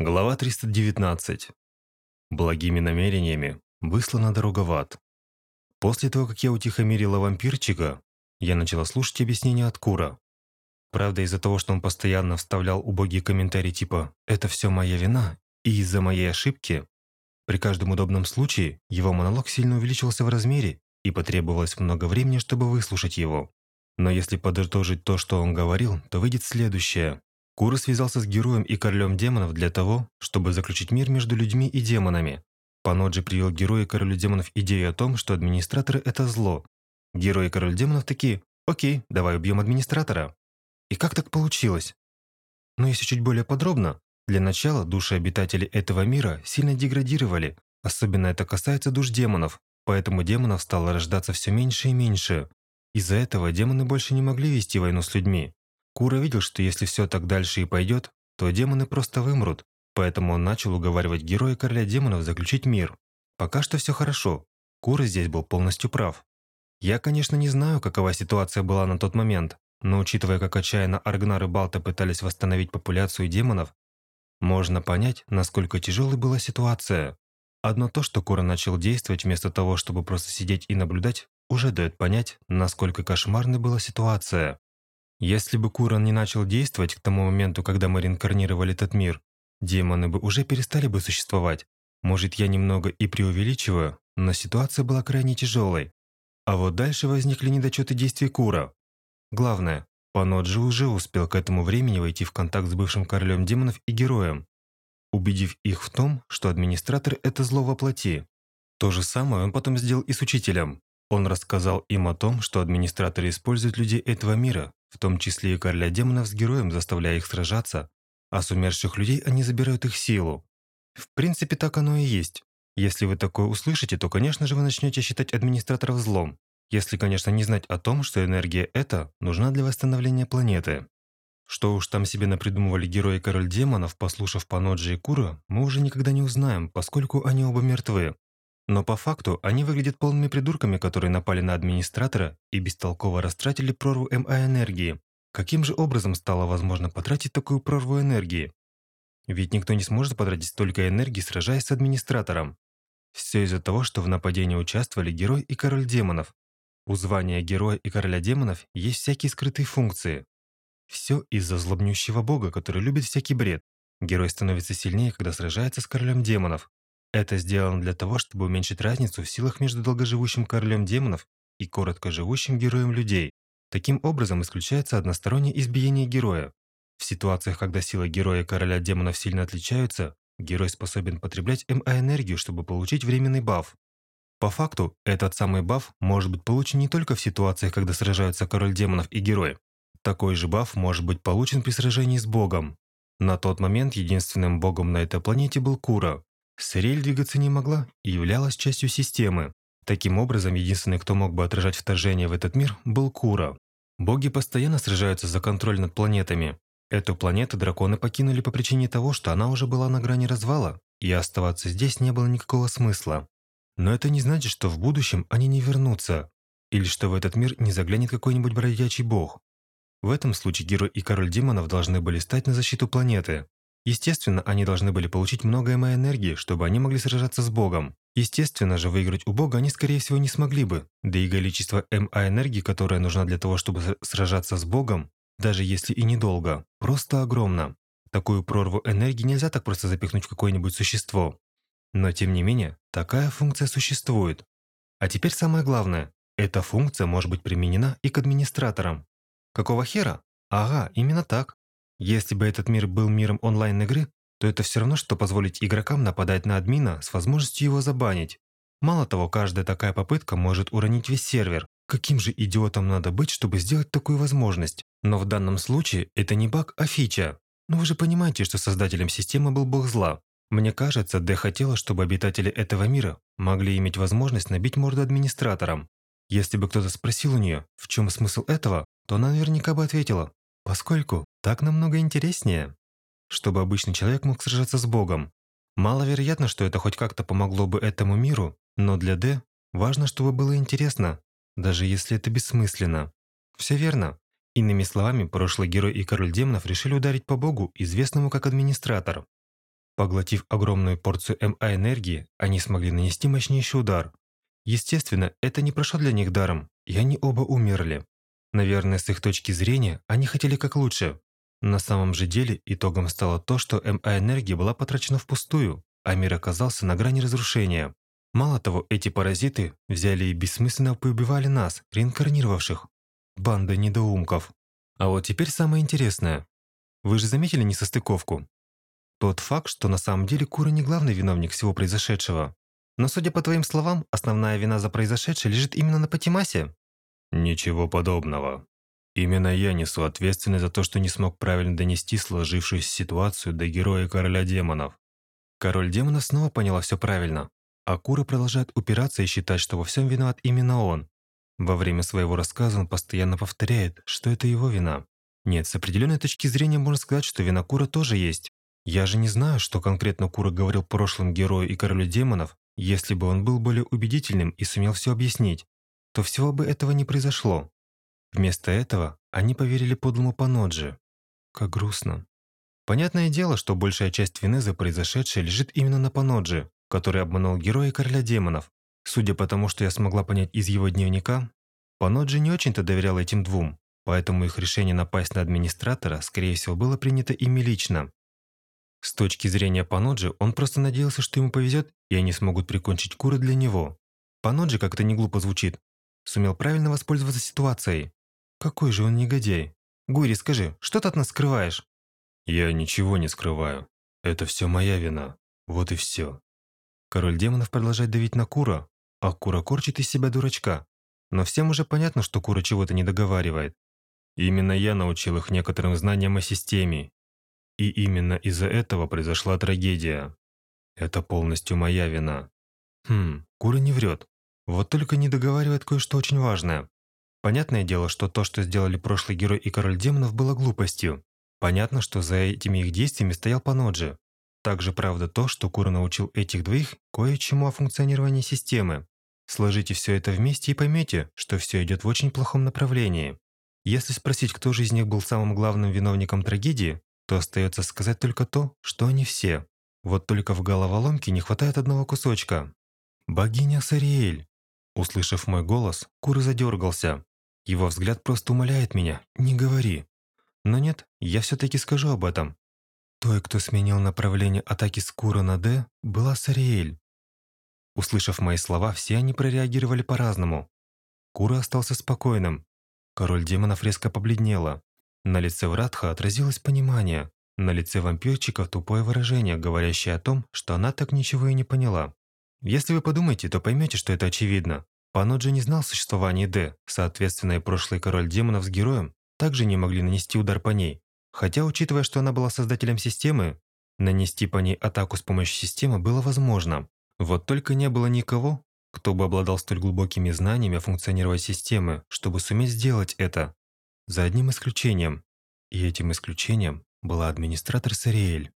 Глава 319. Благими намерениями выслана дорога в ад. После того, как я утихомирила вампирчика, я начала слушать объяснения от Кура. Правда, из-за того, что он постоянно вставлял убогие комментарии типа «это все моя вина» и из-за моей ошибки, при каждом удобном случае его монолог сильно увеличивался в размере и потребовалось много времени, чтобы выслушать его. Но если подытожить то, что он говорил, то выйдет следующее. Кура связался с героем и королем демонов для того, чтобы заключить мир между людьми и демонами. Паноджи привел герою и королю демонов идею о том, что администраторы – это зло. Герой и король демонов такие «Окей, давай убьем администратора». И как так получилось? Но если чуть более подробно, для начала души обитателей этого мира сильно деградировали, особенно это касается душ демонов, поэтому демонов стало рождаться все меньше и меньше. Из-за этого демоны больше не могли вести войну с людьми, Кура видел, что если все так дальше и пойдет, то демоны просто вымрут, поэтому он начал уговаривать героя короля демонов заключить мир. Пока что все хорошо. Кура здесь был полностью прав. Я, конечно, не знаю, какова ситуация была на тот момент, но учитывая, как отчаянно Аргнар и Балта пытались восстановить популяцию демонов, можно понять, насколько тяжелой была ситуация. Одно то, что Кура начал действовать вместо того, чтобы просто сидеть и наблюдать, уже дает понять, насколько кошмарной была ситуация. Если бы Куран не начал действовать к тому моменту, когда мы реинкарнировали этот мир, демоны бы уже перестали бы существовать. Может, я немного и преувеличиваю, но ситуация была крайне тяжелой. А вот дальше возникли недочеты действий Кура. Главное, Паноджи уже успел к этому времени войти в контакт с бывшим королем демонов и героем, убедив их в том, что администратор – это зло во плоти. То же самое он потом сделал и с учителем. Он рассказал им о том, что администраторы используют людей этого мира, в том числе и короля демонов с героем, заставляя их сражаться, а с умерших людей они забирают их силу. В принципе, так оно и есть. Если вы такое услышите, то, конечно же, вы начнете считать администраторов злом, если, конечно, не знать о том, что энергия эта нужна для восстановления планеты. Что уж там себе напридумывали герои король демонов, послушав Паноджи и Кура, мы уже никогда не узнаем, поскольку они оба мертвы. Но по факту они выглядят полными придурками, которые напали на администратора и бестолково растратили прорву МА энергии. Каким же образом стало возможно потратить такую прорву энергии? Ведь никто не сможет потратить столько энергии, сражаясь с администратором. Все из-за того, что в нападении участвовали герой и король демонов. У звания героя и короля демонов есть всякие скрытые функции. Все из-за злобнющего бога, который любит всякий бред. Герой становится сильнее, когда сражается с королем демонов. Это сделано для того, чтобы уменьшить разницу в силах между долгоживущим королем демонов и короткоживущим героем людей. Таким образом исключается одностороннее избиение героя. В ситуациях, когда силы героя и короля демонов сильно отличаются, герой способен потреблять МА-энергию, чтобы получить временный баф. По факту, этот самый баф может быть получен не только в ситуациях, когда сражаются король демонов и герой. Такой же баф может быть получен при сражении с богом. На тот момент единственным богом на этой планете был Кура, Сырель двигаться не могла и являлась частью системы. Таким образом, единственный, кто мог бы отражать вторжение в этот мир, был Кура. Боги постоянно сражаются за контроль над планетами. Эту планету драконы покинули по причине того, что она уже была на грани развала, и оставаться здесь не было никакого смысла. Но это не значит, что в будущем они не вернутся, или что в этот мир не заглянет какой-нибудь бродячий бог. В этом случае герой и король демонов должны были стать на защиту планеты. Естественно, они должны были получить много МА-энергии, чтобы они могли сражаться с Богом. Естественно же, выиграть у Бога они, скорее всего, не смогли бы. Да и количество МА-энергии, которая нужна для того, чтобы сражаться с Богом, даже если и недолго, просто огромно. Такую прорву энергии нельзя так просто запихнуть в какое-нибудь существо. Но тем не менее, такая функция существует. А теперь самое главное. Эта функция может быть применена и к администраторам. Какого хера? Ага, именно так. Если бы этот мир был миром онлайн-игры, то это все равно, что позволить игрокам нападать на админа с возможностью его забанить. Мало того, каждая такая попытка может уронить весь сервер. Каким же идиотом надо быть, чтобы сделать такую возможность? Но в данном случае это не баг, а фича. Но вы же понимаете, что создателем системы был бог зла. Мне кажется, Д хотела, чтобы обитатели этого мира могли иметь возможность набить морду администраторам. Если бы кто-то спросил у нее, в чем смысл этого, то она наверняка бы ответила, поскольку так намного интереснее. Чтобы обычный человек мог сражаться с Богом. Маловероятно, что это хоть как-то помогло бы этому миру, но для Д важно, чтобы было интересно, даже если это бессмысленно. Все верно. Иными словами, прошлый герой и король демонов решили ударить по Богу, известному как администратор. Поглотив огромную порцию МА-энергии, они смогли нанести мощнейший удар. Естественно, это не прошло для них даром, и они оба умерли. Наверное, с их точки зрения, они хотели как лучше. На самом же деле, итогом стало то, что МА-энергия была потрачена впустую, а мир оказался на грани разрушения. Мало того, эти паразиты взяли и бессмысленно поубивали нас, реинкарнировавших. Банда недоумков. А вот теперь самое интересное. Вы же заметили несостыковку? Тот факт, что на самом деле Кура не главный виновник всего произошедшего. Но, судя по твоим словам, основная вина за произошедшее лежит именно на Патимасе. Ничего подобного. Именно я несу ответственность за то, что не смог правильно донести сложившуюся ситуацию до героя короля демонов. Король демонов снова поняла все правильно. А Кура продолжает упираться и считать, что во всем виноват именно он. Во время своего рассказа он постоянно повторяет, что это его вина. Нет, с определенной точки зрения можно сказать, что вина Кура тоже есть. Я же не знаю, что конкретно Кура говорил прошлым герою и королю демонов. Если бы он был более убедительным и сумел все объяснить, то всего бы этого не произошло. Вместо этого они поверили подлому Паноджи. Как грустно. Понятное дело, что большая часть вины за произошедшее лежит именно на Паноджи, который обманул героя короля демонов. Судя по тому, что я смогла понять из его дневника, Паноджи не очень-то доверял этим двум, поэтому их решение напасть на администратора, скорее всего, было принято ими лично. С точки зрения Паноджи, он просто надеялся, что ему повезет, и они смогут прикончить Куры для него. Паноджи, как-то не глупо звучит, сумел правильно воспользоваться ситуацией. Какой же он негодяй. Гури, скажи, что ты от нас скрываешь? Я ничего не скрываю. Это все моя вина. Вот и все. Король демонов продолжает давить на Кура, а Кура корчит из себя дурачка. Но всем уже понятно, что Кура чего-то не договаривает. Именно я научил их некоторым знаниям о системе, и именно из-за этого произошла трагедия. Это полностью моя вина. Хм, Кура не врет. Вот только не договаривает кое-что очень важное. Понятное дело, что то, что сделали прошлый герой и король демонов, было глупостью. Понятно, что за этими их действиями стоял Паноджи. Также правда то, что Кура научил этих двоих кое-чему о функционировании системы. Сложите все это вместе и поймете, что все идет в очень плохом направлении. Если спросить, кто же из них был самым главным виновником трагедии, то остается сказать только то, что они все. Вот только в головоломке не хватает одного кусочка. «Богиня Сариэль!» Услышав мой голос, Куры задергался. Его взгляд просто умоляет меня «не говори». Но нет, я все-таки скажу об этом. Той, кто сменил направление атаки с Кура на Д, была Сариэль. Услышав мои слова, все они прореагировали по-разному. Кура остался спокойным. Король демонов резко побледнела. На лице Вратха отразилось понимание, на лице вампирчика тупое выражение, говорящее о том, что она так ничего и не поняла. Если вы подумаете, то поймете, что это очевидно. Паноджи не знал существования Д, соответственно, и прошлый король демонов с героем также не могли нанести удар по ней. Хотя, учитывая, что она была создателем системы, нанести по ней атаку с помощью системы было возможно. Вот только не было никого, кто бы обладал столь глубокими знаниями о функционировании системы, чтобы суметь сделать это. За одним исключением. И этим исключением была администратор Сариэль.